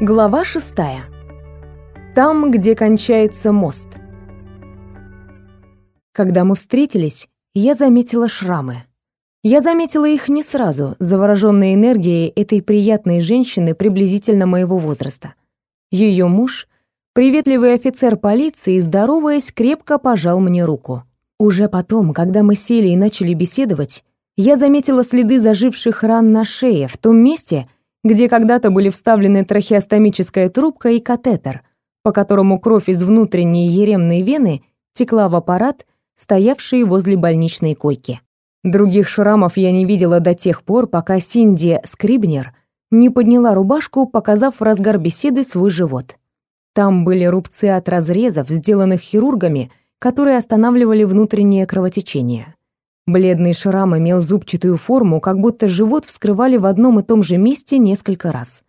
Глава шестая. Там, где кончается мост. Когда мы встретились, я заметила шрамы. Я заметила их не сразу, заворожённая энергией этой приятной женщины приблизительно моего возраста. Ее муж, приветливый офицер полиции, здороваясь, крепко пожал мне руку. Уже потом, когда мы сели и начали беседовать, я заметила следы заживших ран на шее в том месте, где когда-то были вставлены трахеостомическая трубка и катетер, по которому кровь из внутренней еремной вены текла в аппарат, стоявший возле больничной койки. Других шрамов я не видела до тех пор, пока Синди Скрибнер не подняла рубашку, показав в разгар беседы свой живот. Там были рубцы от разрезов, сделанных хирургами, которые останавливали внутреннее кровотечение. Бледный шрам имел зубчатую форму, как будто живот вскрывали в одном и том же месте несколько раз.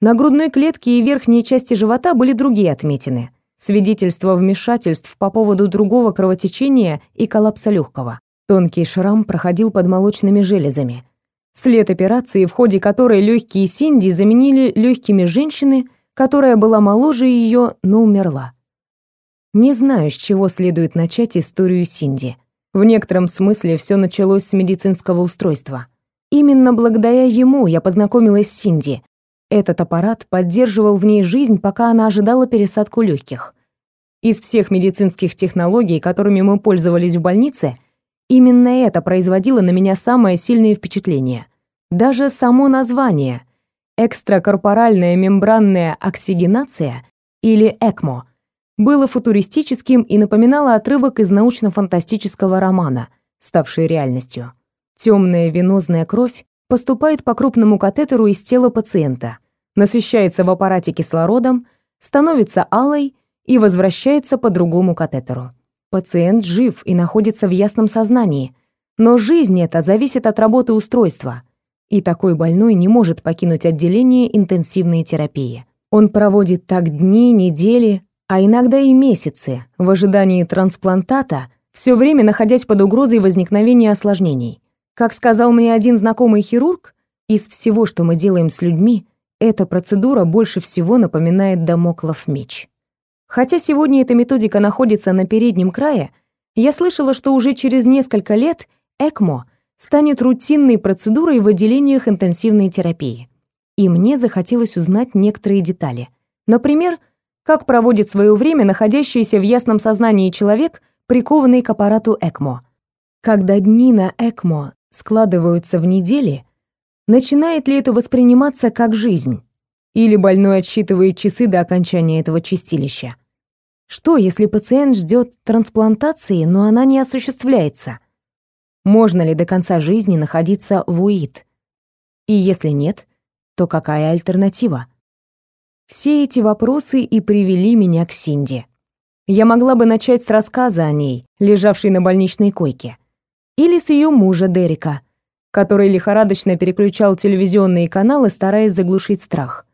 На грудной клетке и верхней части живота были другие отметины, свидетельство вмешательств по поводу другого кровотечения и коллапса легкого. Тонкий шрам проходил под молочными железами. След операции, в ходе которой легкие Синди заменили легкими женщины, которая была моложе ее, но умерла. Не знаю, с чего следует начать историю Синди. В некотором смысле все началось с медицинского устройства. Именно благодаря ему я познакомилась с Синди. Этот аппарат поддерживал в ней жизнь, пока она ожидала пересадку легких. Из всех медицинских технологий, которыми мы пользовались в больнице, именно это производило на меня самое сильное впечатление. Даже само название экстракорпоральная мембранная оксигенация или ЭКМО было футуристическим и напоминало отрывок из научно-фантастического романа, ставший реальностью. Темная венозная кровь поступает по крупному катетеру из тела пациента, насыщается в аппарате кислородом, становится алой и возвращается по другому катетеру. Пациент жив и находится в ясном сознании, но жизнь эта зависит от работы устройства, и такой больной не может покинуть отделение интенсивной терапии. Он проводит так дни, недели, а иногда и месяцы в ожидании трансплантата, все время находясь под угрозой возникновения осложнений. Как сказал мне один знакомый хирург, из всего, что мы делаем с людьми, эта процедура больше всего напоминает домоклов меч. Хотя сегодня эта методика находится на переднем крае, я слышала, что уже через несколько лет ЭКМО станет рутинной процедурой в отделениях интенсивной терапии. И мне захотелось узнать некоторые детали. Например, как проводит свое время находящийся в ясном сознании человек, прикованный к аппарату ЭКМО. Когда дни на ЭКМО складываются в недели, начинает ли это восприниматься как жизнь? Или больной отсчитывает часы до окончания этого чистилища? Что, если пациент ждет трансплантации, но она не осуществляется? Можно ли до конца жизни находиться в УИД? И если нет, то какая альтернатива? Все эти вопросы и привели меня к Синди. Я могла бы начать с рассказа о ней, лежавшей на больничной койке, или с ее мужа Дерека, который лихорадочно переключал телевизионные каналы, стараясь заглушить страх.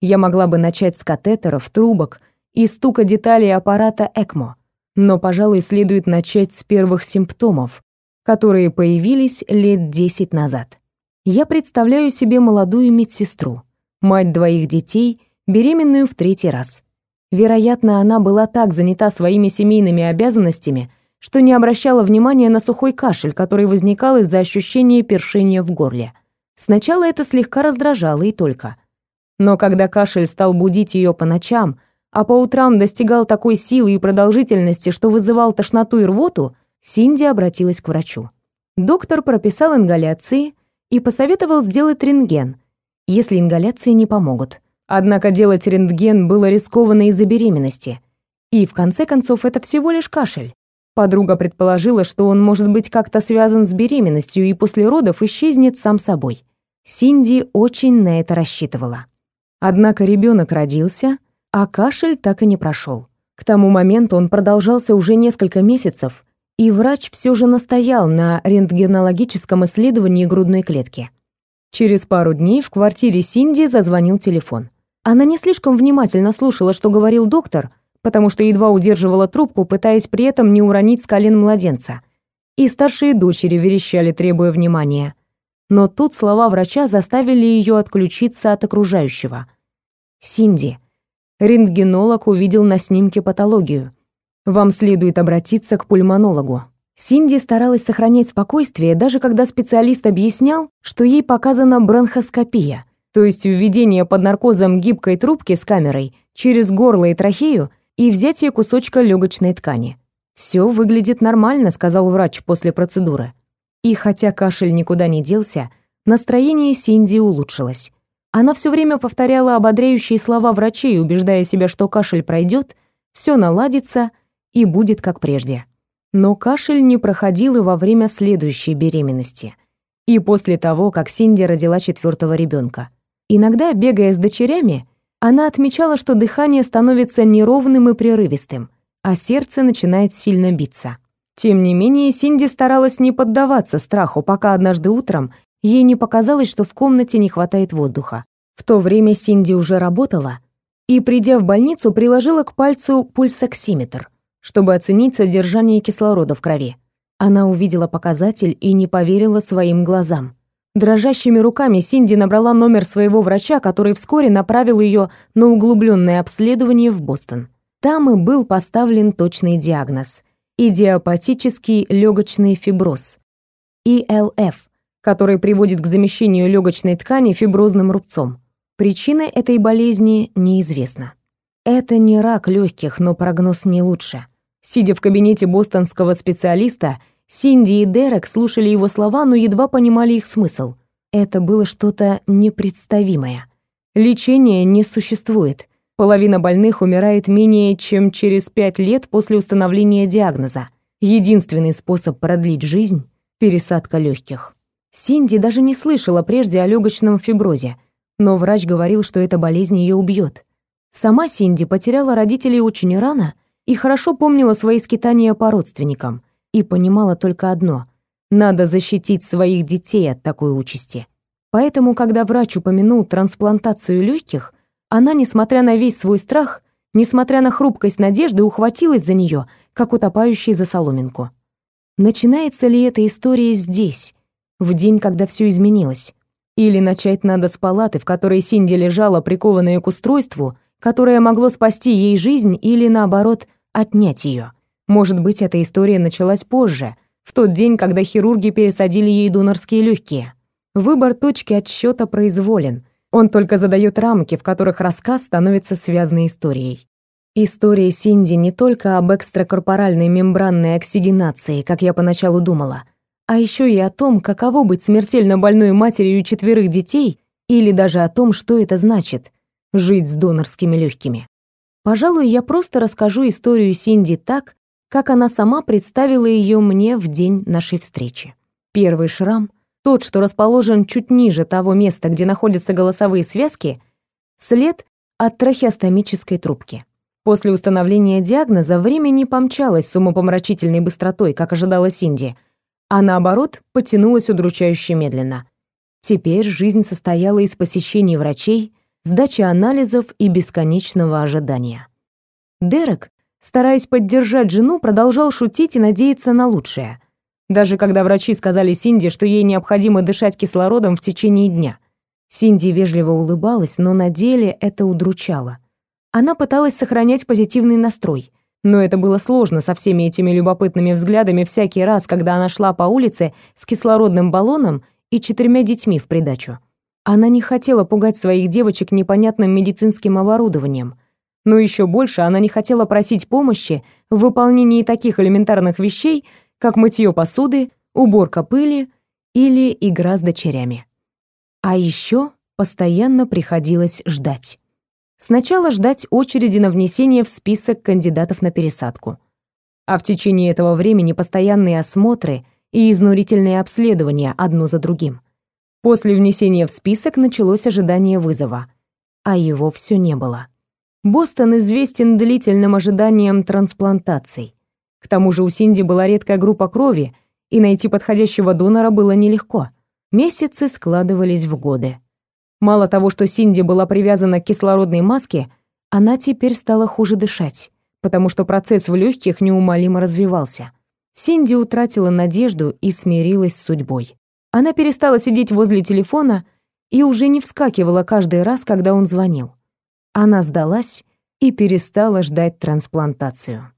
Я могла бы начать с катетеров, трубок и стука деталей аппарата ЭКМО, но, пожалуй, следует начать с первых симптомов, которые появились лет 10 назад. Я представляю себе молодую медсестру, мать двоих детей беременную в третий раз. Вероятно, она была так занята своими семейными обязанностями, что не обращала внимания на сухой кашель, который возникал из-за ощущения першения в горле. Сначала это слегка раздражало и только. Но когда кашель стал будить ее по ночам, а по утрам достигал такой силы и продолжительности, что вызывал тошноту и рвоту, Синди обратилась к врачу. Доктор прописал ингаляции и посоветовал сделать рентген, если ингаляции не помогут. Однако делать рентген было рискованно из-за беременности. И в конце концов это всего лишь кашель. Подруга предположила, что он может быть как-то связан с беременностью и после родов исчезнет сам собой. Синди очень на это рассчитывала. Однако ребенок родился, а кашель так и не прошел. К тому моменту он продолжался уже несколько месяцев, и врач все же настоял на рентгенологическом исследовании грудной клетки. Через пару дней в квартире Синди зазвонил телефон. Она не слишком внимательно слушала, что говорил доктор, потому что едва удерживала трубку, пытаясь при этом не уронить с колен младенца. И старшие дочери верещали, требуя внимания. Но тут слова врача заставили ее отключиться от окружающего. Синди. Рентгенолог увидел на снимке патологию. Вам следует обратиться к пульмонологу. Синди старалась сохранять спокойствие, даже когда специалист объяснял, что ей показана бронхоскопия, то есть введение под наркозом гибкой трубки с камерой через горло и трахею и взятие кусочка легочной ткани. Все выглядит нормально, сказал врач после процедуры. И хотя кашель никуда не делся, настроение Синди улучшилось. Она все время повторяла ободряющие слова врачей, убеждая себя, что кашель пройдет, все наладится и будет как прежде. Но кашель не проходил и во время следующей беременности. И после того, как Синди родила четвертого ребенка. Иногда, бегая с дочерями, она отмечала, что дыхание становится неровным и прерывистым, а сердце начинает сильно биться. Тем не менее, Синди старалась не поддаваться страху, пока однажды утром ей не показалось, что в комнате не хватает воздуха. В то время Синди уже работала и, придя в больницу, приложила к пальцу пульсоксиметр чтобы оценить содержание кислорода в крови. Она увидела показатель и не поверила своим глазам. Дрожащими руками Синди набрала номер своего врача, который вскоре направил ее на углубленное обследование в Бостон. Там и был поставлен точный диагноз – идиопатический легочный фиброз, ИЛФ, который приводит к замещению легочной ткани фиброзным рубцом. Причина этой болезни неизвестна. Это не рак легких, но прогноз не лучше. Сидя в кабинете бостонского специалиста, Синди и Дерек слушали его слова, но едва понимали их смысл. Это было что-то непредставимое. Лечения не существует. Половина больных умирает менее чем через пять лет после установления диагноза. Единственный способ продлить жизнь – пересадка легких. Синди даже не слышала прежде о легочном фиброзе, но врач говорил, что эта болезнь ее убьет. Сама Синди потеряла родителей очень рано – и хорошо помнила свои скитания по родственникам и понимала только одно — надо защитить своих детей от такой участи. Поэтому, когда врач упомянул трансплантацию легких, она, несмотря на весь свой страх, несмотря на хрупкость надежды, ухватилась за нее, как утопающий за соломинку. Начинается ли эта история здесь, в день, когда все изменилось? Или начать надо с палаты, в которой Синди лежала, прикованная к устройству, которое могло спасти ей жизнь или, наоборот, отнять ее. Может быть, эта история началась позже, в тот день, когда хирурги пересадили ей донорские легкие. Выбор точки отсчета произволен. Он только задает рамки, в которых рассказ становится связанной историей. История Синди не только об экстракорпоральной мембранной оксигенации, как я поначалу думала, а еще и о том, каково быть смертельно больной матерью четверых детей, или даже о том, что это значит — жить с донорскими легкими. Пожалуй, я просто расскажу историю Синди так, как она сама представила ее мне в день нашей встречи. Первый шрам, тот, что расположен чуть ниже того места, где находятся голосовые связки, след от трахеостомической трубки. После установления диагноза время не помчалось с умопомрачительной быстротой, как ожидала Синди, а наоборот, потянулось удручающе медленно. Теперь жизнь состояла из посещений врачей, сдачи анализов и бесконечного ожидания. Дерек, стараясь поддержать жену, продолжал шутить и надеяться на лучшее. Даже когда врачи сказали Синди, что ей необходимо дышать кислородом в течение дня. Синди вежливо улыбалась, но на деле это удручало. Она пыталась сохранять позитивный настрой, но это было сложно со всеми этими любопытными взглядами всякий раз, когда она шла по улице с кислородным баллоном и четырьмя детьми в придачу. Она не хотела пугать своих девочек непонятным медицинским оборудованием, но еще больше она не хотела просить помощи в выполнении таких элементарных вещей, как мытье посуды, уборка пыли или игра с дочерями. А еще постоянно приходилось ждать. Сначала ждать очереди на внесение в список кандидатов на пересадку. А в течение этого времени постоянные осмотры и изнурительные обследования одно за другим. После внесения в список началось ожидание вызова, а его все не было. Бостон известен длительным ожиданием трансплантаций. К тому же у Синди была редкая группа крови, и найти подходящего донора было нелегко. Месяцы складывались в годы. Мало того, что Синди была привязана к кислородной маске, она теперь стала хуже дышать, потому что процесс в легких неумолимо развивался. Синди утратила надежду и смирилась с судьбой. Она перестала сидеть возле телефона и уже не вскакивала каждый раз, когда он звонил. Она сдалась и перестала ждать трансплантацию.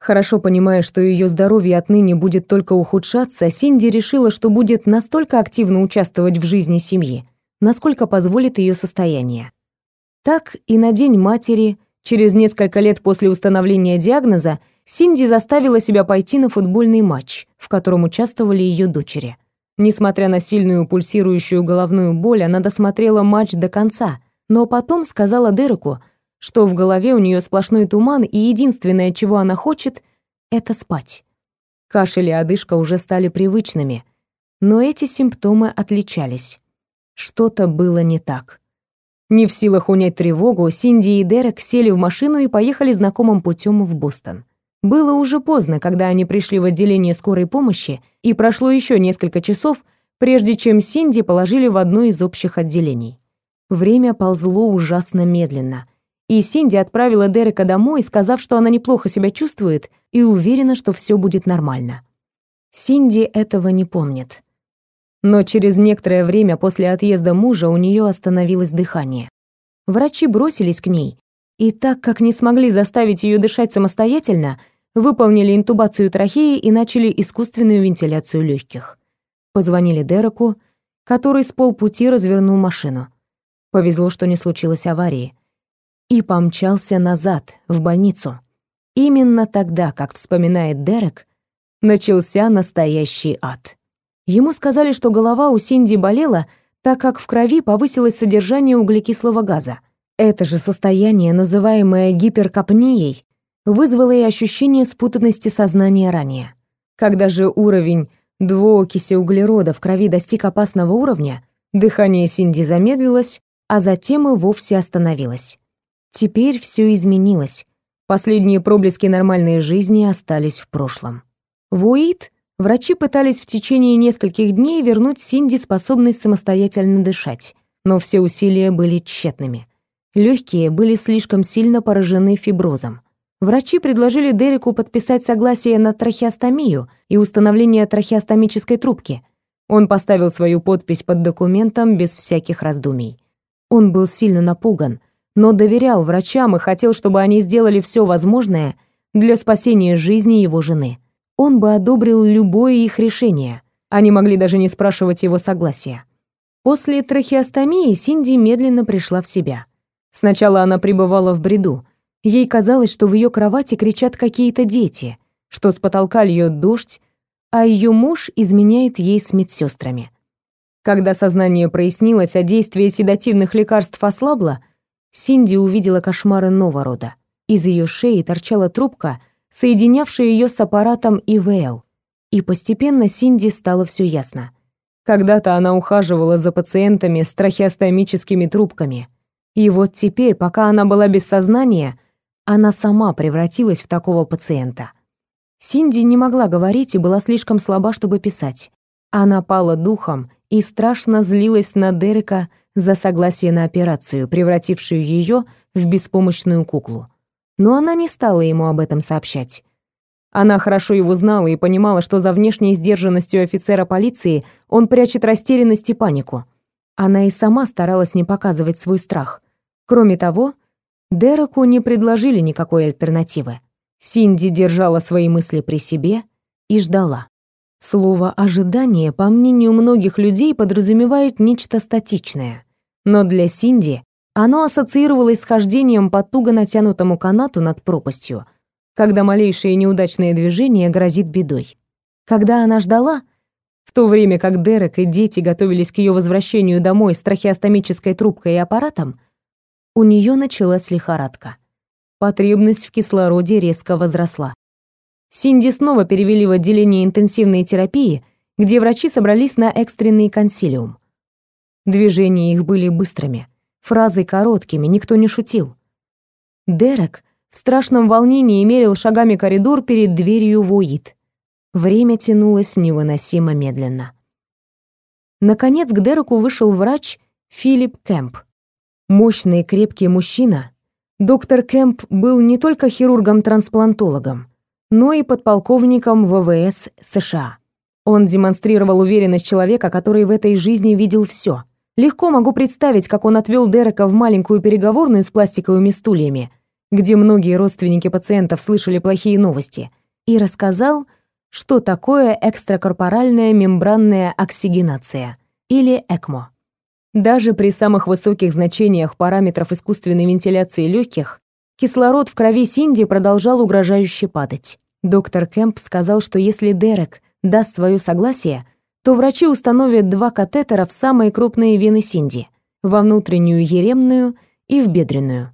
Хорошо понимая, что ее здоровье отныне будет только ухудшаться, Синди решила, что будет настолько активно участвовать в жизни семьи, насколько позволит ее состояние. Так и на День матери, через несколько лет после установления диагноза, Синди заставила себя пойти на футбольный матч, в котором участвовали ее дочери. Несмотря на сильную пульсирующую головную боль, она досмотрела матч до конца, но потом сказала Дереку, что в голове у нее сплошной туман, и единственное, чего она хочет, это спать. Кашель и одышка уже стали привычными, но эти симптомы отличались. Что-то было не так. Не в силах унять тревогу, Синди и Дерек сели в машину и поехали знакомым путем в Бостон. Было уже поздно, когда они пришли в отделение скорой помощи, и прошло еще несколько часов, прежде чем Синди положили в одно из общих отделений. Время ползло ужасно медленно, и Синди отправила Дерека домой, сказав, что она неплохо себя чувствует и уверена, что все будет нормально. Синди этого не помнит. Но через некоторое время после отъезда мужа у нее остановилось дыхание. Врачи бросились к ней, и так как не смогли заставить ее дышать самостоятельно, выполнили интубацию трахеи и начали искусственную вентиляцию легких. Позвонили Дереку, который с полпути развернул машину. Повезло, что не случилось аварии. И помчался назад, в больницу. Именно тогда, как вспоминает Дерек, начался настоящий ад. Ему сказали, что голова у Синди болела, так как в крови повысилось содержание углекислого газа. Это же состояние, называемое гиперкапнией, вызвало и ощущение спутанности сознания ранее. Когда же уровень двуокиси углерода в крови достиг опасного уровня, дыхание Синди замедлилось, а затем и вовсе остановилось. Теперь все изменилось. Последние проблески нормальной жизни остались в прошлом. Вуит Врачи пытались в течение нескольких дней вернуть Синди способность самостоятельно дышать, но все усилия были тщетными. Легкие были слишком сильно поражены фиброзом. Врачи предложили Дереку подписать согласие на трахеостомию и установление трахеостомической трубки. Он поставил свою подпись под документом без всяких раздумий. Он был сильно напуган, но доверял врачам и хотел, чтобы они сделали все возможное для спасения жизни его жены он бы одобрил любое их решение. Они могли даже не спрашивать его согласия. После трахеостомии Синди медленно пришла в себя. Сначала она пребывала в бреду. Ей казалось, что в ее кровати кричат какие-то дети, что с потолка льет дождь, а ее муж изменяет ей с медсестрами. Когда сознание прояснилось, а действие седативных лекарств ослабло, Синди увидела кошмары нового рода. Из ее шеи торчала трубка — соединявший ее с аппаратом ИВЛ. И постепенно Синди стало все ясно. Когда-то она ухаживала за пациентами с трахеостомическими трубками. И вот теперь, пока она была без сознания, она сама превратилась в такого пациента. Синди не могла говорить и была слишком слаба, чтобы писать. Она пала духом и страшно злилась на Дерека за согласие на операцию, превратившую ее в беспомощную куклу но она не стала ему об этом сообщать. Она хорошо его знала и понимала, что за внешней сдержанностью офицера полиции он прячет растерянность и панику. Она и сама старалась не показывать свой страх. Кроме того, Дереку не предложили никакой альтернативы. Синди держала свои мысли при себе и ждала. Слово «ожидание», по мнению многих людей, подразумевает нечто статичное. Но для Синди оно ассоциировалось с хождением по туго натянутому канату над пропастью, когда малейшее неудачное движение грозит бедой. Когда она ждала, в то время как Дерек и дети готовились к ее возвращению домой с трахеостомической трубкой и аппаратом, у нее началась лихорадка. Потребность в кислороде резко возросла. Синди снова перевели в отделение интенсивной терапии, где врачи собрались на экстренный консилиум. Движения их были быстрыми — фразы короткими, никто не шутил. Дерек в страшном волнении мерил шагами коридор перед дверью Вуит. Время тянулось невыносимо медленно. Наконец к Дереку вышел врач Филипп Кэмп. Мощный крепкий мужчина. Доктор Кэмп был не только хирургом-трансплантологом, но и подполковником ВВС США. Он демонстрировал уверенность человека, который в этой жизни видел все — Легко могу представить, как он отвел Дерека в маленькую переговорную с пластиковыми стульями, где многие родственники пациентов слышали плохие новости, и рассказал, что такое экстракорпоральная мембранная оксигенация или ЭКМО. Даже при самых высоких значениях параметров искусственной вентиляции легких кислород в крови Синди продолжал угрожающе падать. Доктор Кэмп сказал, что если Дерек даст свое согласие, то врачи установят два катетера в самые крупные вены Синди, во внутреннюю еремную и в бедренную.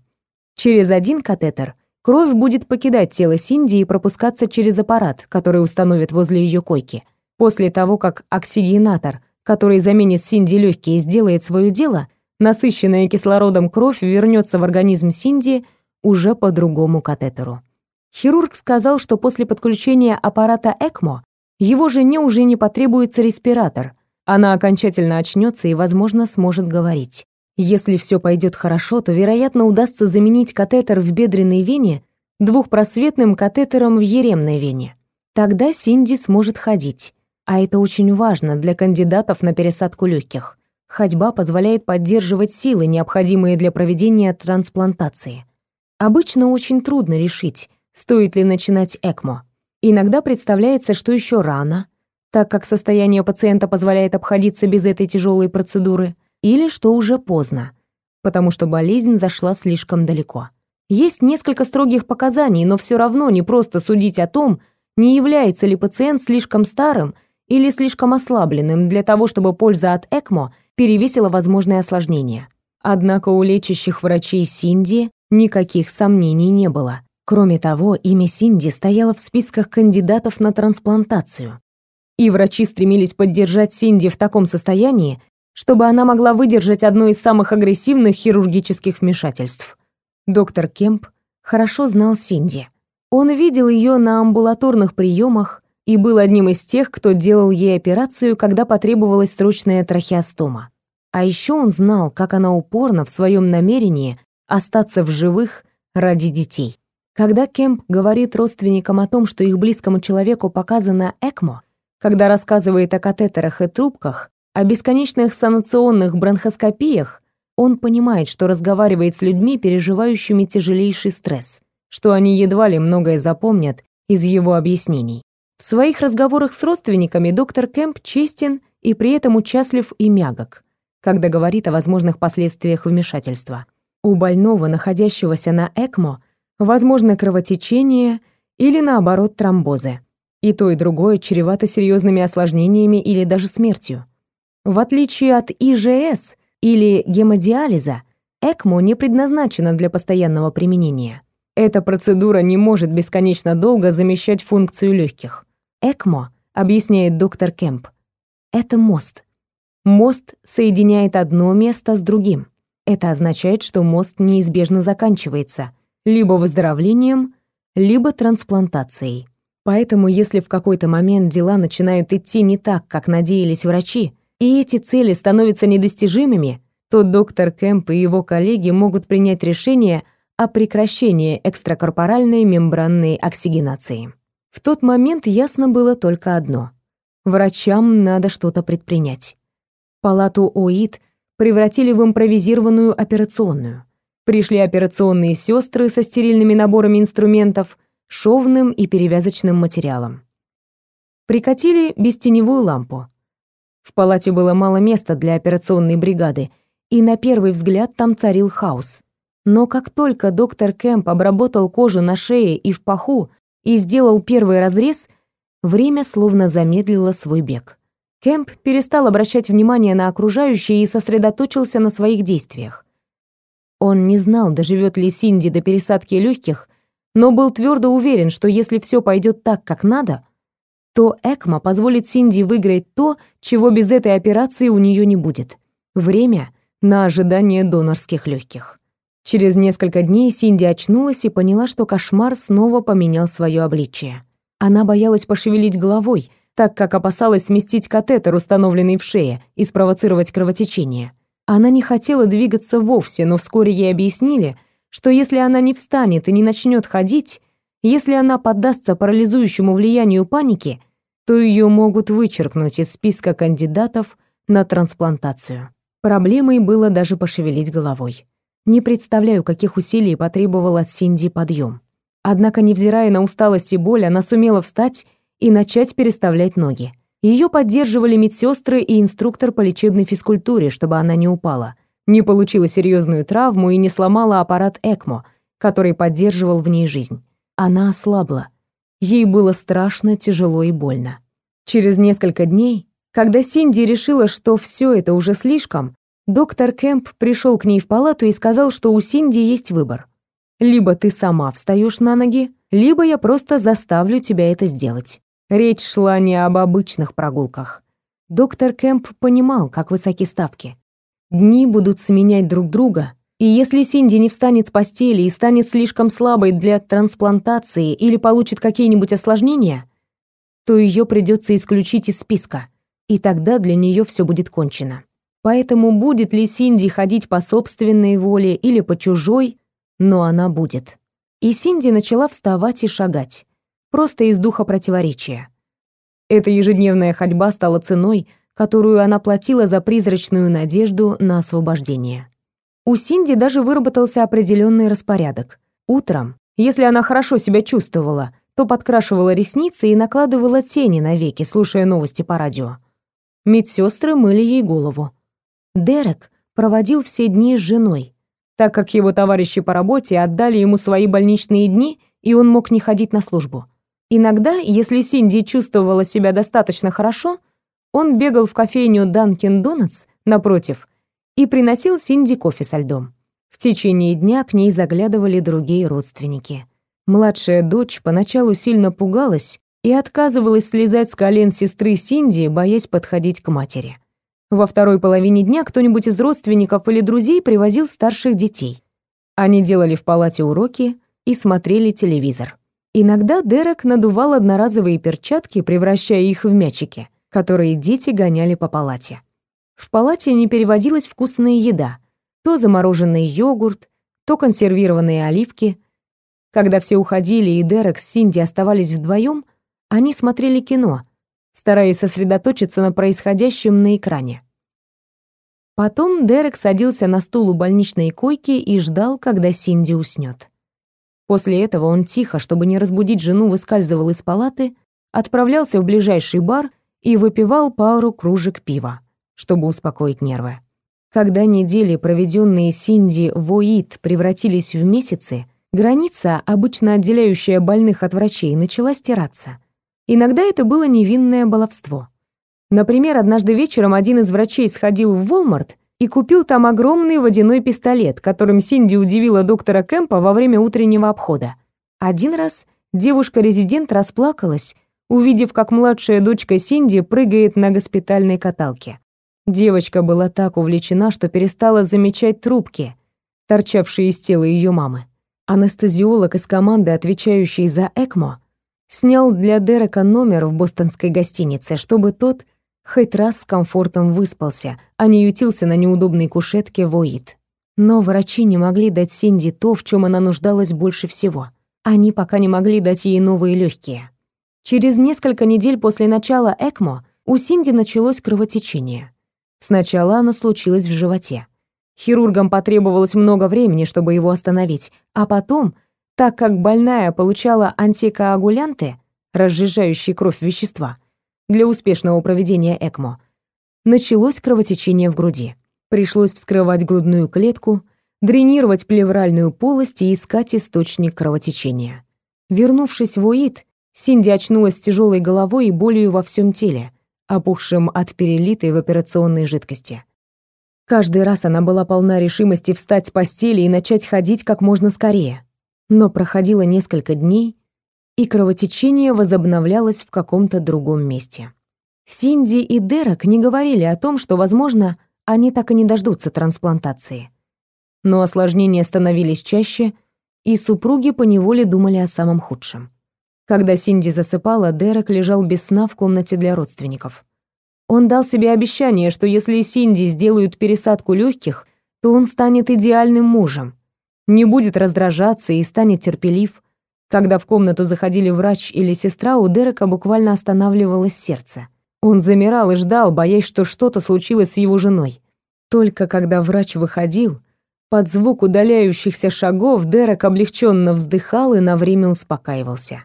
Через один катетер кровь будет покидать тело Синди и пропускаться через аппарат, который установят возле ее койки. После того, как оксигенатор, который заменит Синди легкие, сделает свое дело, насыщенная кислородом кровь вернется в организм Синди уже по другому катетеру. Хирург сказал, что после подключения аппарата ЭКМО его жене уже не потребуется респиратор. Она окончательно очнется и, возможно, сможет говорить. Если все пойдет хорошо, то, вероятно, удастся заменить катетер в бедренной вене двухпросветным катетером в еремной вене. Тогда Синди сможет ходить. А это очень важно для кандидатов на пересадку легких. Ходьба позволяет поддерживать силы, необходимые для проведения трансплантации. Обычно очень трудно решить, стоит ли начинать ЭКМО. Иногда представляется, что еще рано, так как состояние пациента позволяет обходиться без этой тяжелой процедуры, или что уже поздно, потому что болезнь зашла слишком далеко. Есть несколько строгих показаний, но все равно не просто судить о том, не является ли пациент слишком старым или слишком ослабленным для того, чтобы польза от ЭКМО перевесила возможные осложнения. Однако у лечащих врачей Синди никаких сомнений не было. Кроме того, имя Синди стояло в списках кандидатов на трансплантацию. И врачи стремились поддержать Синди в таком состоянии, чтобы она могла выдержать одно из самых агрессивных хирургических вмешательств. Доктор Кемп хорошо знал Синди. Он видел ее на амбулаторных приемах и был одним из тех, кто делал ей операцию, когда потребовалась срочная трахеостома. А еще он знал, как она упорна в своем намерении остаться в живых ради детей. Когда Кемп говорит родственникам о том, что их близкому человеку показано ЭКМО, когда рассказывает о катетерах и трубках, о бесконечных санационных бронхоскопиях, он понимает, что разговаривает с людьми, переживающими тяжелейший стресс, что они едва ли многое запомнят из его объяснений. В своих разговорах с родственниками доктор Кемп честен и при этом участлив и мягок, когда говорит о возможных последствиях вмешательства. У больного, находящегося на ЭКМО, возможно кровотечение или, наоборот, тромбозы. И то, и другое чревато серьезными осложнениями или даже смертью. В отличие от ИЖС или гемодиализа, ЭКМО не предназначена для постоянного применения. Эта процедура не может бесконечно долго замещать функцию легких. ЭКМО, объясняет доктор Кемп, это мост. Мост соединяет одно место с другим. Это означает, что мост неизбежно заканчивается – либо выздоровлением, либо трансплантацией. Поэтому, если в какой-то момент дела начинают идти не так, как надеялись врачи, и эти цели становятся недостижимыми, то доктор Кэмп и его коллеги могут принять решение о прекращении экстракорпоральной мембранной оксигенации. В тот момент ясно было только одно. Врачам надо что-то предпринять. Палату ОИД превратили в импровизированную операционную. Пришли операционные сестры со стерильными наборами инструментов, шовным и перевязочным материалом. Прикатили бестеневую лампу. В палате было мало места для операционной бригады, и на первый взгляд там царил хаос. Но как только доктор Кэмп обработал кожу на шее и в паху и сделал первый разрез, время словно замедлило свой бег. Кэмп перестал обращать внимание на окружающее и сосредоточился на своих действиях. Он не знал, доживет ли Синди до пересадки легких, но был твердо уверен, что если все пойдет так, как надо, то ЭКМО позволит Синди выиграть то, чего без этой операции у нее не будет. Время на ожидание донорских легких. Через несколько дней Синди очнулась и поняла, что кошмар снова поменял свое обличие. Она боялась пошевелить головой, так как опасалась сместить катетер, установленный в шее, и спровоцировать кровотечение. Она не хотела двигаться вовсе, но вскоре ей объяснили, что если она не встанет и не начнет ходить, если она поддастся парализующему влиянию паники, то ее могут вычеркнуть из списка кандидатов на трансплантацию. Проблемой было даже пошевелить головой. Не представляю, каких усилий потребовал от Синди подъем. Однако, невзирая на усталость и боль, она сумела встать и начать переставлять ноги. Ее поддерживали медсестры и инструктор по лечебной физкультуре, чтобы она не упала, не получила серьезную травму и не сломала аппарат ЭКМО, который поддерживал в ней жизнь. Она ослабла. Ей было страшно, тяжело и больно. Через несколько дней, когда Синди решила, что все это уже слишком, доктор Кэмп пришел к ней в палату и сказал, что у Синди есть выбор. Либо ты сама встаешь на ноги, либо я просто заставлю тебя это сделать. Речь шла не об обычных прогулках. Доктор Кэмп понимал, как высоки ставки. Дни будут сменять друг друга, и если Синди не встанет с постели и станет слишком слабой для трансплантации или получит какие-нибудь осложнения, то ее придется исключить из списка, и тогда для нее все будет кончено. Поэтому будет ли Синди ходить по собственной воле или по чужой, но она будет. И Синди начала вставать и шагать, просто из духа противоречия. Эта ежедневная ходьба стала ценой, которую она платила за призрачную надежду на освобождение. У Синди даже выработался определенный распорядок. Утром, если она хорошо себя чувствовала, то подкрашивала ресницы и накладывала тени на веки, слушая новости по радио. Медсестры мыли ей голову. Дерек проводил все дни с женой, так как его товарищи по работе отдали ему свои больничные дни, и он мог не ходить на службу. Иногда, если Синди чувствовала себя достаточно хорошо, он бегал в кофейню Dunkin' Donuts напротив и приносил Синди кофе со льдом. В течение дня к ней заглядывали другие родственники. Младшая дочь поначалу сильно пугалась и отказывалась слезать с колен сестры Синди, боясь подходить к матери. Во второй половине дня кто-нибудь из родственников или друзей привозил старших детей. Они делали в палате уроки и смотрели телевизор. Иногда Дерек надувал одноразовые перчатки, превращая их в мячики, которые дети гоняли по палате. В палате не переводилась вкусная еда. То замороженный йогурт, то консервированные оливки. Когда все уходили и Дерек с Синди оставались вдвоем, они смотрели кино, стараясь сосредоточиться на происходящем на экране. Потом Дерек садился на стул у больничной койки и ждал, когда Синди уснет. После этого он тихо, чтобы не разбудить жену, выскальзывал из палаты, отправлялся в ближайший бар и выпивал пару кружек пива чтобы успокоить нервы. Когда недели, проведенные Синди в ОИД, превратились в месяцы, граница, обычно отделяющая больных от врачей, начала стираться. Иногда это было невинное баловство. Например, однажды вечером один из врачей сходил в Walmart и купил там огромный водяной пистолет, которым Синди удивила доктора Кэмпа во время утреннего обхода. Один раз девушка-резидент расплакалась, увидев, как младшая дочка Синди прыгает на госпитальной каталке. Девочка была так увлечена, что перестала замечать трубки, торчавшие из тела ее мамы. Анестезиолог из команды, отвечающий за ЭКМО, снял для Дерека номер в бостонской гостинице, чтобы тот хоть раз с комфортом выспался, а не ютился на неудобной кушетке в ОИД. Но врачи не могли дать Синди то, в чем она нуждалась больше всего. Они пока не могли дать ей новые легкие. Через несколько недель после начала ЭКМО у Синди началось кровотечение. Сначала оно случилось в животе. Хирургам потребовалось много времени, чтобы его остановить, а потом, так как больная получала антикоагулянты, разжижающие кровь вещества, для успешного проведения ЭКМО, началось кровотечение в груди. Пришлось вскрывать грудную клетку, дренировать плевральную полость и искать источник кровотечения. Вернувшись в УИД, Синди очнулась с тяжелой головой и болью во всем теле, опухшим от перелитой в операционной жидкости. Каждый раз она была полна решимости встать с постели и начать ходить как можно скорее. Но проходило несколько дней, и кровотечение возобновлялось в каком-то другом месте. Синди и Дерек не говорили о том, что, возможно, они так и не дождутся трансплантации. Но осложнения становились чаще, и супруги поневоле думали о самом худшем. Когда Синди засыпала, Дерек лежал без сна в комнате для родственников. Он дал себе обещание, что если Синди сделают пересадку легких, то он станет идеальным мужем, не будет раздражаться и станет терпелив. Когда в комнату заходили врач или сестра, у Дерека буквально останавливалось сердце. Он замирал и ждал, боясь, что что-то случилось с его женой. Только когда врач выходил, под звук удаляющихся шагов Дерек облегченно вздыхал и на время успокаивался.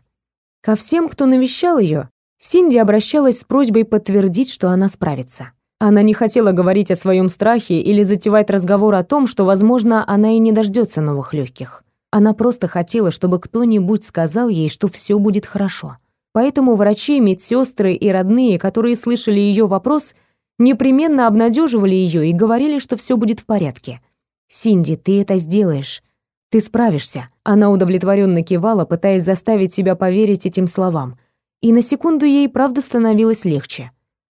Ко всем, кто навещал ее, Синди обращалась с просьбой подтвердить, что она справится. Она не хотела говорить о своем страхе или затевать разговор о том, что, возможно, она и не дождется новых легких. Она просто хотела, чтобы кто-нибудь сказал ей, что все будет хорошо. Поэтому врачи, медсестры и родные, которые слышали ее вопрос, непременно обнадеживали ее и говорили, что все будет в порядке. «Синди, ты это сделаешь. Ты справишься». Она удовлетворенно кивала, пытаясь заставить себя поверить этим словам. И на секунду ей правда становилось легче.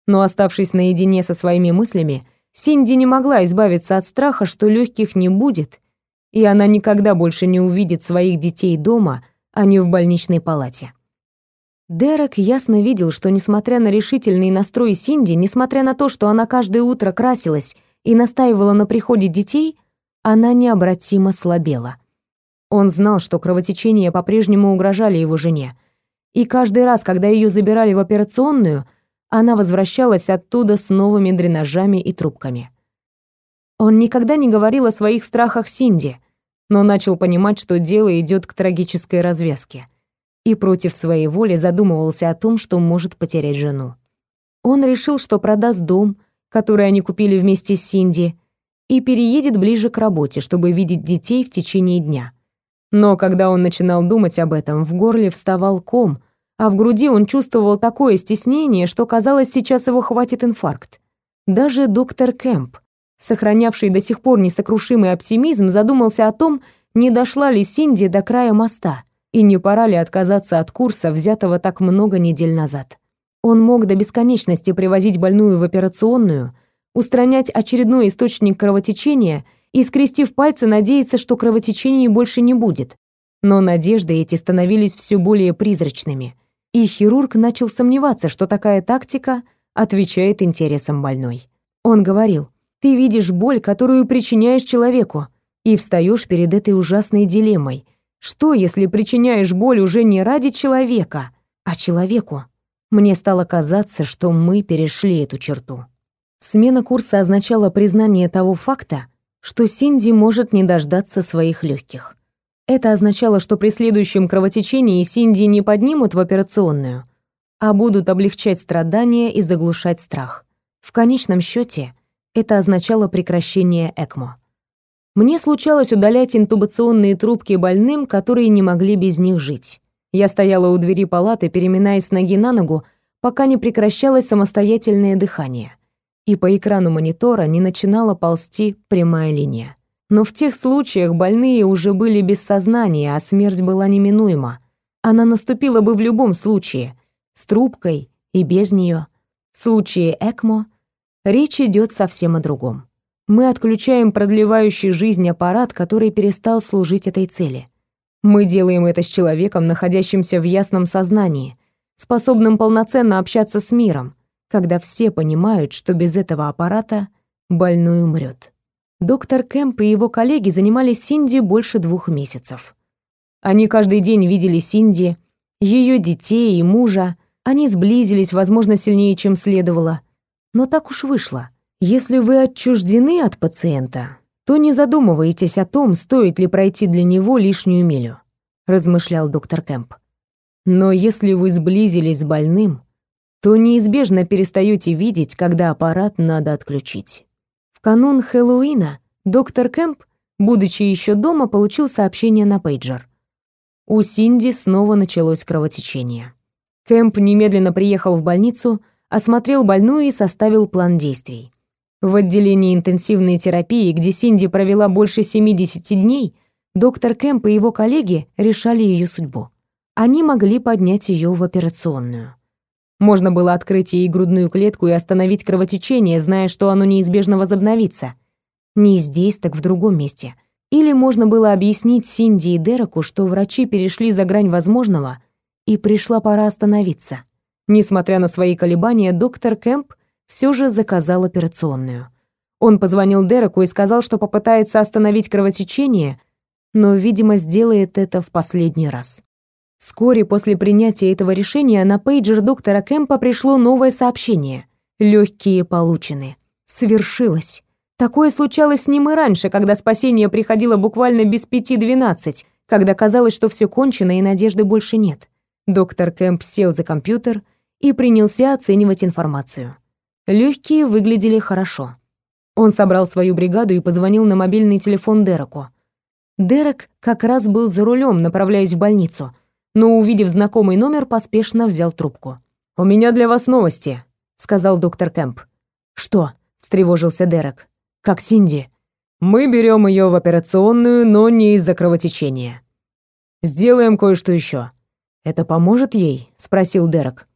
Но оставшись наедине со своими мыслями, Синди не могла избавиться от страха, что легких не будет, и она никогда больше не увидит своих детей дома, а не в больничной палате. Дерек ясно видел, что несмотря на решительный настрой Синди, несмотря на то, что она каждое утро красилась и настаивала на приходе детей, она необратимо слабела. Он знал, что кровотечения по-прежнему угрожали его жене, и каждый раз, когда ее забирали в операционную, она возвращалась оттуда с новыми дренажами и трубками. Он никогда не говорил о своих страхах Синди, но начал понимать, что дело идет к трагической развязке, и против своей воли задумывался о том, что может потерять жену. Он решил, что продаст дом, который они купили вместе с Синди, и переедет ближе к работе, чтобы видеть детей в течение дня. Но когда он начинал думать об этом, в горле вставал ком, а в груди он чувствовал такое стеснение, что казалось, сейчас его хватит инфаркт. Даже доктор Кэмп, сохранявший до сих пор несокрушимый оптимизм, задумался о том, не дошла ли Синди до края моста и не пора ли отказаться от курса, взятого так много недель назад. Он мог до бесконечности привозить больную в операционную, устранять очередной источник кровотечения и, скрестив пальцы, надеяться, что кровотечений больше не будет. Но надежды эти становились все более призрачными и хирург начал сомневаться, что такая тактика отвечает интересам больной. Он говорил, «Ты видишь боль, которую причиняешь человеку, и встаешь перед этой ужасной дилеммой. Что, если причиняешь боль уже не ради человека, а человеку?» Мне стало казаться, что мы перешли эту черту. Смена курса означала признание того факта, что Синди может не дождаться своих легких. Это означало, что при следующем кровотечении Синди не поднимут в операционную, а будут облегчать страдания и заглушать страх. В конечном счете это означало прекращение ЭКМО. Мне случалось удалять интубационные трубки больным, которые не могли без них жить. Я стояла у двери палаты, переминаясь ноги на ногу, пока не прекращалось самостоятельное дыхание, и по экрану монитора не начинала ползти прямая линия. Но в тех случаях больные уже были без сознания, а смерть была неминуема. Она наступила бы в любом случае, с трубкой и без нее. В случае ЭКМО речь идет совсем о другом. Мы отключаем продлевающий жизнь аппарат, который перестал служить этой цели. Мы делаем это с человеком, находящимся в ясном сознании, способным полноценно общаться с миром, когда все понимают, что без этого аппарата больной умрет. Доктор Кэмп и его коллеги занимались Синди больше двух месяцев. Они каждый день видели Синди, ее детей и мужа. Они сблизились, возможно, сильнее, чем следовало. Но так уж вышло. Если вы отчуждены от пациента, то не задумываетесь о том, стоит ли пройти для него лишнюю милю, размышлял доктор Кэмп. Но если вы сблизились с больным, то неизбежно перестаете видеть, когда аппарат надо отключить канун Хэллоуина доктор Кэмп, будучи еще дома, получил сообщение на пейджер. У Синди снова началось кровотечение. Кэмп немедленно приехал в больницу, осмотрел больную и составил план действий. В отделении интенсивной терапии, где Синди провела больше 70 дней, доктор Кэмп и его коллеги решали ее судьбу. Они могли поднять ее в операционную. Можно было открыть ей грудную клетку и остановить кровотечение, зная, что оно неизбежно возобновится. Не здесь, так в другом месте. Или можно было объяснить Синди и Дереку, что врачи перешли за грань возможного, и пришла пора остановиться. Несмотря на свои колебания, доктор Кэмп все же заказал операционную. Он позвонил Дереку и сказал, что попытается остановить кровотечение, но, видимо, сделает это в последний раз. Вскоре после принятия этого решения на пейджер доктора Кэмпа пришло новое сообщение. Легкие получены. Свершилось. Такое случалось с ним и раньше, когда спасение приходило буквально без пяти двенадцать, когда казалось, что все кончено и надежды больше нет. Доктор Кэмп сел за компьютер и принялся оценивать информацию. Легкие выглядели хорошо. Он собрал свою бригаду и позвонил на мобильный телефон Дереку. Дерек как раз был за рулем, направляясь в больницу, но, увидев знакомый номер, поспешно взял трубку. «У меня для вас новости», — сказал доктор Кэмп. «Что?» — встревожился Дерек. «Как Синди?» «Мы берем ее в операционную, но не из-за кровотечения. Сделаем кое-что еще. «Это поможет ей?» — спросил Дерек.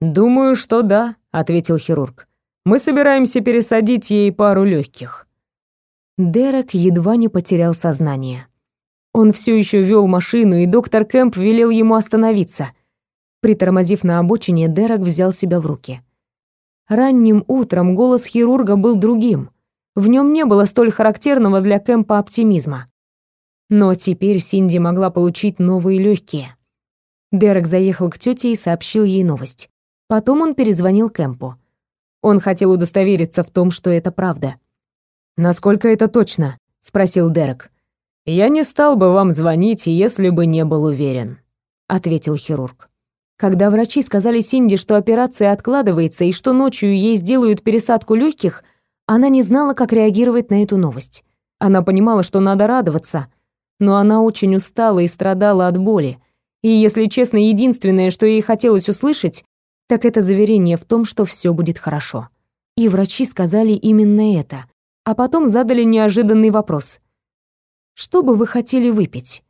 «Думаю, что да», — ответил хирург. «Мы собираемся пересадить ей пару легких». Дерек едва не потерял сознание. Он все еще вел машину, и доктор Кэмп велел ему остановиться. Притормозив на обочине, Дерек взял себя в руки. Ранним утром голос хирурга был другим. В нем не было столь характерного для Кэмпа оптимизма. Но теперь Синди могла получить новые легкие. Дерек заехал к тете и сообщил ей новость. Потом он перезвонил Кэмпу. Он хотел удостовериться в том, что это правда. «Насколько это точно?» — спросил Дерек. «Я не стал бы вам звонить, если бы не был уверен», — ответил хирург. Когда врачи сказали Синди, что операция откладывается и что ночью ей сделают пересадку легких, она не знала, как реагировать на эту новость. Она понимала, что надо радоваться, но она очень устала и страдала от боли. И, если честно, единственное, что ей хотелось услышать, так это заверение в том, что все будет хорошо. И врачи сказали именно это, а потом задали неожиданный вопрос. «Что бы вы хотели выпить?»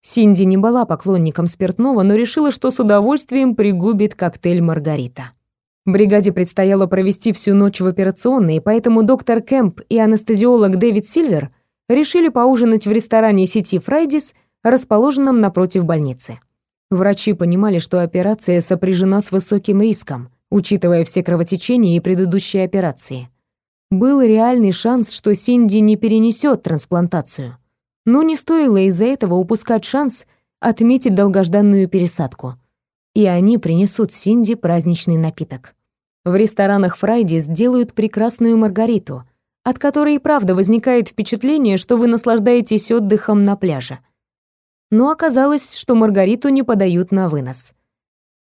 Синди не была поклонником спиртного, но решила, что с удовольствием пригубит коктейль «Маргарита». Бригаде предстояло провести всю ночь в операционной, поэтому доктор Кэмп и анестезиолог Дэвид Сильвер решили поужинать в ресторане сети «Фрайдис», расположенном напротив больницы. Врачи понимали, что операция сопряжена с высоким риском, учитывая все кровотечения и предыдущие операции. Был реальный шанс, что Синди не перенесет трансплантацию – но не стоило из-за этого упускать шанс отметить долгожданную пересадку. И они принесут Синди праздничный напиток. В ресторанах Фрайди сделают прекрасную маргариту, от которой и правда возникает впечатление, что вы наслаждаетесь отдыхом на пляже. Но оказалось, что маргариту не подают на вынос.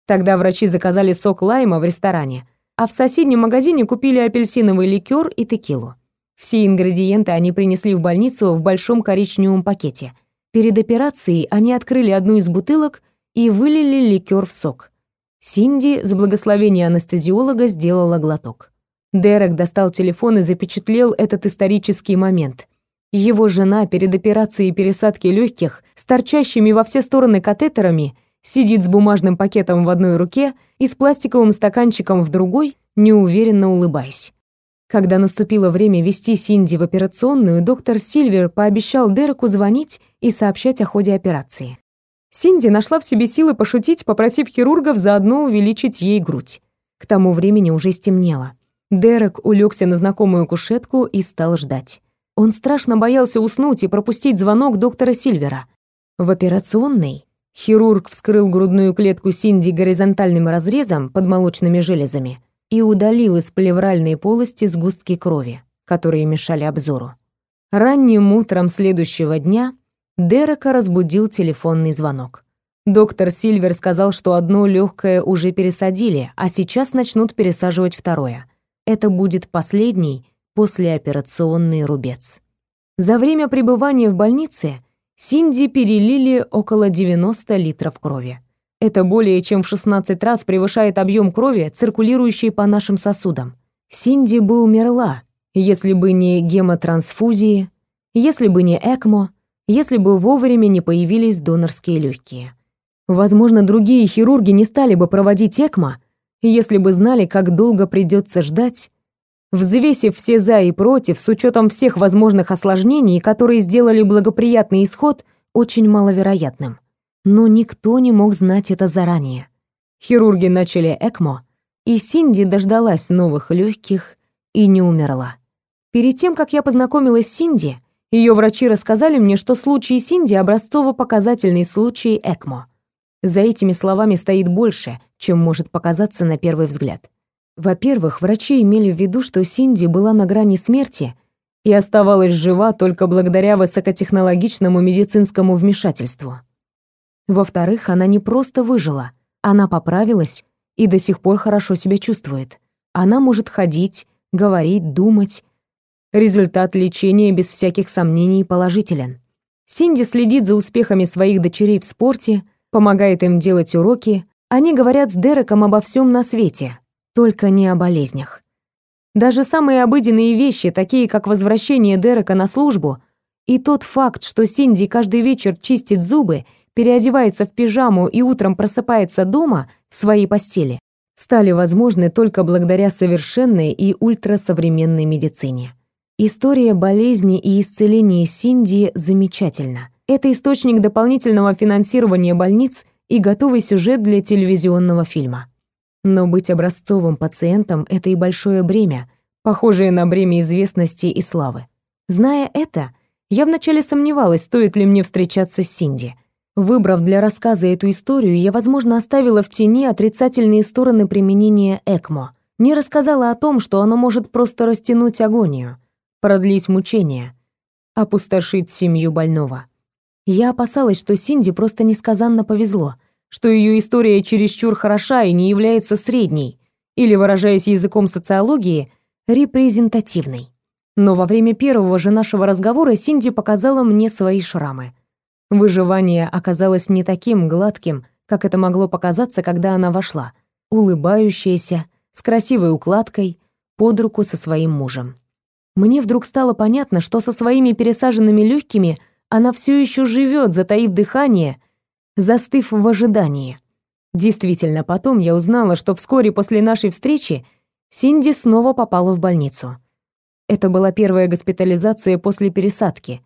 Тогда врачи заказали сок лайма в ресторане, а в соседнем магазине купили апельсиновый ликер и текилу. Все ингредиенты они принесли в больницу в большом коричневом пакете. Перед операцией они открыли одну из бутылок и вылили ликер в сок. Синди с благословения анестезиолога сделала глоток. Дерек достал телефон и запечатлел этот исторический момент. Его жена перед операцией пересадки легких с торчащими во все стороны катетерами сидит с бумажным пакетом в одной руке и с пластиковым стаканчиком в другой, неуверенно улыбаясь. Когда наступило время вести Синди в операционную, доктор Сильвер пообещал Дереку звонить и сообщать о ходе операции. Синди нашла в себе силы пошутить, попросив хирургов заодно увеличить ей грудь. К тому времени уже стемнело. Дерек улегся на знакомую кушетку и стал ждать. Он страшно боялся уснуть и пропустить звонок доктора Сильвера. В операционной хирург вскрыл грудную клетку Синди горизонтальным разрезом под молочными железами и удалил из плевральной полости сгустки крови, которые мешали обзору. Ранним утром следующего дня Дерека разбудил телефонный звонок. Доктор Сильвер сказал, что одно легкое уже пересадили, а сейчас начнут пересаживать второе. Это будет последний послеоперационный рубец. За время пребывания в больнице Синди перелили около 90 литров крови. Это более чем в 16 раз превышает объем крови, циркулирующей по нашим сосудам. Синди бы умерла, если бы не гемотрансфузии, если бы не ЭКМО, если бы вовремя не появились донорские легкие. Возможно, другие хирурги не стали бы проводить ЭКМО, если бы знали, как долго придется ждать, взвесив все «за» и «против» с учетом всех возможных осложнений, которые сделали благоприятный исход очень маловероятным но никто не мог знать это заранее. Хирурги начали ЭКМО, и Синди дождалась новых легких и не умерла. Перед тем, как я познакомилась с Синди, ее врачи рассказали мне, что случай Синди образцово-показательный случай ЭКМО. За этими словами стоит больше, чем может показаться на первый взгляд. Во-первых, врачи имели в виду, что Синди была на грани смерти, и оставалась жива только благодаря высокотехнологичному медицинскому вмешательству. Во-вторых, она не просто выжила, она поправилась и до сих пор хорошо себя чувствует. Она может ходить, говорить, думать. Результат лечения без всяких сомнений положителен. Синди следит за успехами своих дочерей в спорте, помогает им делать уроки. Они говорят с Дереком обо всем на свете, только не о болезнях. Даже самые обыденные вещи, такие как возвращение Дерека на службу, и тот факт, что Синди каждый вечер чистит зубы, переодевается в пижаму и утром просыпается дома в своей постели, стали возможны только благодаря совершенной и ультрасовременной медицине. История болезни и исцеления Синди замечательна. Это источник дополнительного финансирования больниц и готовый сюжет для телевизионного фильма. Но быть образцовым пациентом — это и большое бремя, похожее на бремя известности и славы. Зная это, я вначале сомневалась, стоит ли мне встречаться с Синди. Выбрав для рассказа эту историю, я, возможно, оставила в тени отрицательные стороны применения ЭКМО. Не рассказала о том, что оно может просто растянуть агонию — продлить мучения, опустошить семью больного. Я опасалась, что Синди просто несказанно повезло, что ее история чересчур хороша и не является средней, или, выражаясь языком социологии, репрезентативной. Но во время первого же нашего разговора Синди показала мне свои шрамы. Выживание оказалось не таким гладким, как это могло показаться, когда она вошла, улыбающаяся, с красивой укладкой, под руку со своим мужем мне вдруг стало понятно, что со своими пересаженными легкими она все еще живет, затаив дыхание, застыв в ожидании. Действительно, потом я узнала, что вскоре после нашей встречи Синди снова попала в больницу. Это была первая госпитализация после пересадки,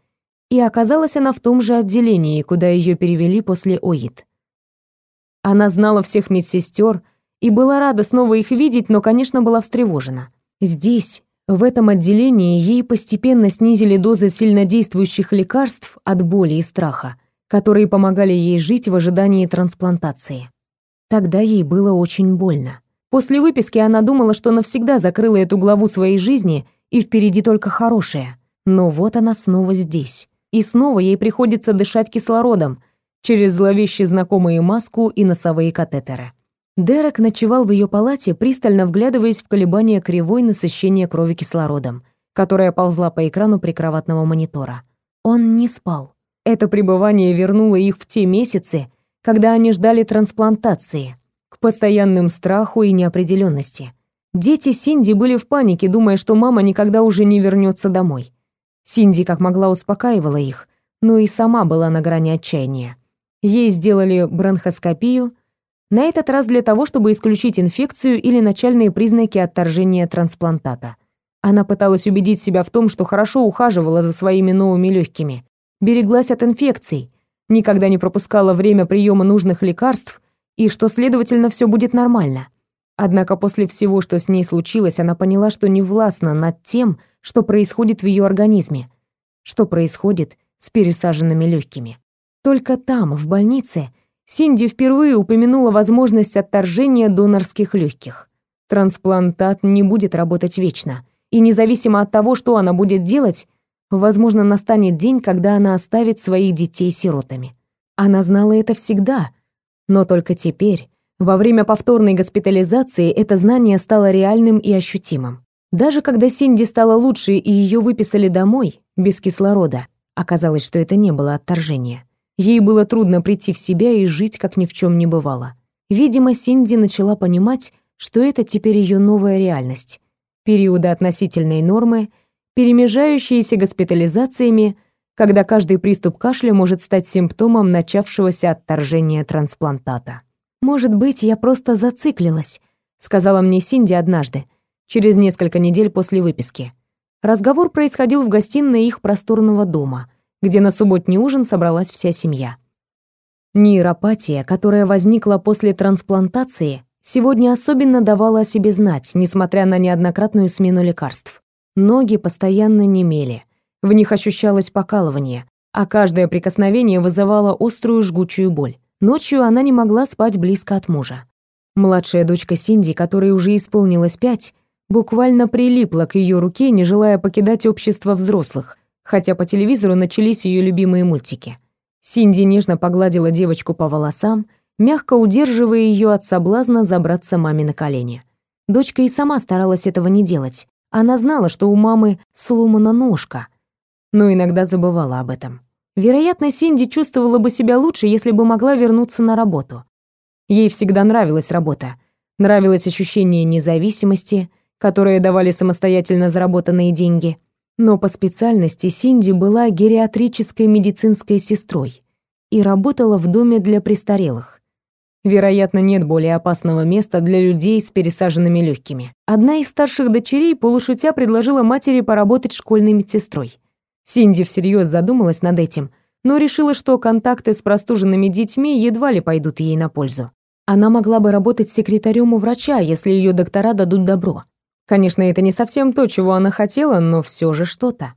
и оказалась она в том же отделении, куда ее перевели после ОИД. Она знала всех медсестер и была рада снова их видеть, но, конечно, была встревожена. Здесь, в этом отделении ей постепенно снизили дозы сильнодействующих лекарств от боли и страха, которые помогали ей жить в ожидании трансплантации. Тогда ей было очень больно. После выписки она думала, что навсегда закрыла эту главу своей жизни и впереди только хорошее. Но вот она снова здесь. И снова ей приходится дышать кислородом через зловеще знакомые маску и носовые катетеры. Дерек ночевал в ее палате, пристально вглядываясь в колебания кривой насыщения крови кислородом, которая ползла по экрану прикроватного монитора. Он не спал. Это пребывание вернуло их в те месяцы, когда они ждали трансплантации, к постоянным страху и неопределенности. Дети Синди были в панике, думая, что мама никогда уже не вернется домой. Синди как могла успокаивала их, но и сама была на грани отчаяния. Ей сделали бронхоскопию, на этот раз для того, чтобы исключить инфекцию или начальные признаки отторжения трансплантата. Она пыталась убедить себя в том, что хорошо ухаживала за своими новыми легкими, береглась от инфекций, никогда не пропускала время приема нужных лекарств и что, следовательно, все будет нормально. Однако после всего, что с ней случилось, она поняла, что не властна над тем, что происходит в ее организме, что происходит с пересаженными легкими. Только там, в больнице, Синди впервые упомянула возможность отторжения донорских легких. Трансплантат не будет работать вечно, и независимо от того, что она будет делать, возможно, настанет день, когда она оставит своих детей сиротами. Она знала это всегда, но только теперь, во время повторной госпитализации, это знание стало реальным и ощутимым. Даже когда Синди стала лучше и ее выписали домой, без кислорода, оказалось, что это не было отторжение. Ей было трудно прийти в себя и жить, как ни в чем не бывало. Видимо, Синди начала понимать, что это теперь ее новая реальность. Периоды относительной нормы, перемежающиеся госпитализациями, когда каждый приступ кашля может стать симптомом начавшегося отторжения трансплантата. «Может быть, я просто зациклилась», — сказала мне Синди однажды, через несколько недель после выписки. Разговор происходил в гостиной их просторного дома — где на субботний ужин собралась вся семья. Нейропатия, которая возникла после трансплантации, сегодня особенно давала о себе знать, несмотря на неоднократную смену лекарств. Ноги постоянно немели, в них ощущалось покалывание, а каждое прикосновение вызывало острую жгучую боль. Ночью она не могла спать близко от мужа. Младшая дочка Синди, которой уже исполнилось пять, буквально прилипла к ее руке, не желая покидать общество взрослых, хотя по телевизору начались ее любимые мультики. Синди нежно погладила девочку по волосам, мягко удерживая ее от соблазна забраться маме на колени. Дочка и сама старалась этого не делать. Она знала, что у мамы сломана ножка, но иногда забывала об этом. Вероятно, Синди чувствовала бы себя лучше, если бы могла вернуться на работу. Ей всегда нравилась работа. Нравилось ощущение независимости, которое давали самостоятельно заработанные деньги. Но по специальности Синди была гериатрической медицинской сестрой и работала в доме для престарелых. Вероятно, нет более опасного места для людей с пересаженными легкими. Одна из старших дочерей полушутя предложила матери поработать школьной медсестрой. Синди всерьез задумалась над этим, но решила, что контакты с простуженными детьми едва ли пойдут ей на пользу. Она могла бы работать секретарем у врача, если ее доктора дадут добро. Конечно, это не совсем то, чего она хотела, но все же что-то.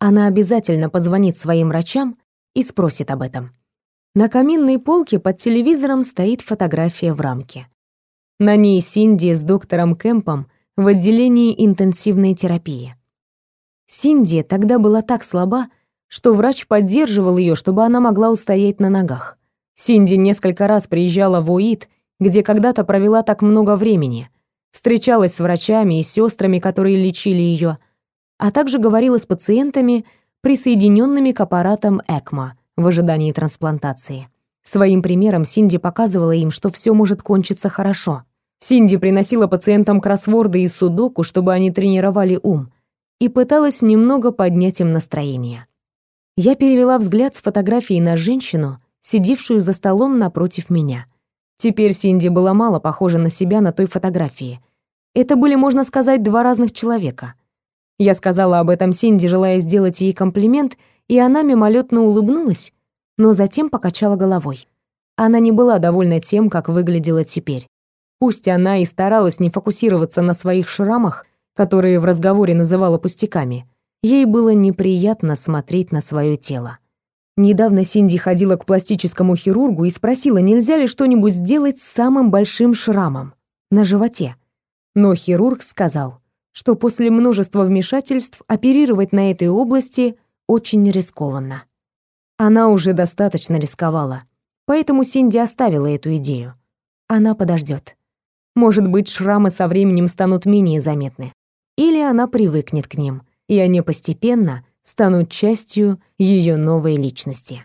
Она обязательно позвонит своим врачам и спросит об этом. На каминной полке под телевизором стоит фотография в рамке. На ней Синди с доктором Кэмпом в отделении интенсивной терапии. Синди тогда была так слаба, что врач поддерживал ее, чтобы она могла устоять на ногах. Синди несколько раз приезжала в УИД, где когда-то провела так много времени, встречалась с врачами и сестрами, которые лечили ее, а также говорила с пациентами, присоединенными к аппаратам ЭКМО в ожидании трансплантации. Своим примером Синди показывала им, что все может кончиться хорошо. Синди приносила пациентам кроссворды и судоку, чтобы они тренировали ум – и пыталась немного поднять им настроение. Я перевела взгляд с фотографии на женщину, сидевшую за столом напротив меня. Теперь Синди была мало похожа на себя на той фотографии. Это были, можно сказать, два разных человека. Я сказала об этом Синди, желая сделать ей комплимент, и она мимолетно улыбнулась, но затем покачала головой. Она не была довольна тем, как выглядела теперь. Пусть она и старалась не фокусироваться на своих шрамах, которые в разговоре называла пустяками, ей было неприятно смотреть на свое тело. Недавно Синди ходила к пластическому хирургу и спросила, нельзя ли что-нибудь сделать с самым большим шрамом на животе. Но хирург сказал, что после множества вмешательств оперировать на этой области очень рискованно. Она уже достаточно рисковала, поэтому Синди оставила эту идею. Она подождет. Может быть, шрамы со временем станут менее заметны или она привыкнет к ним, и они постепенно станут частью ее новой личности.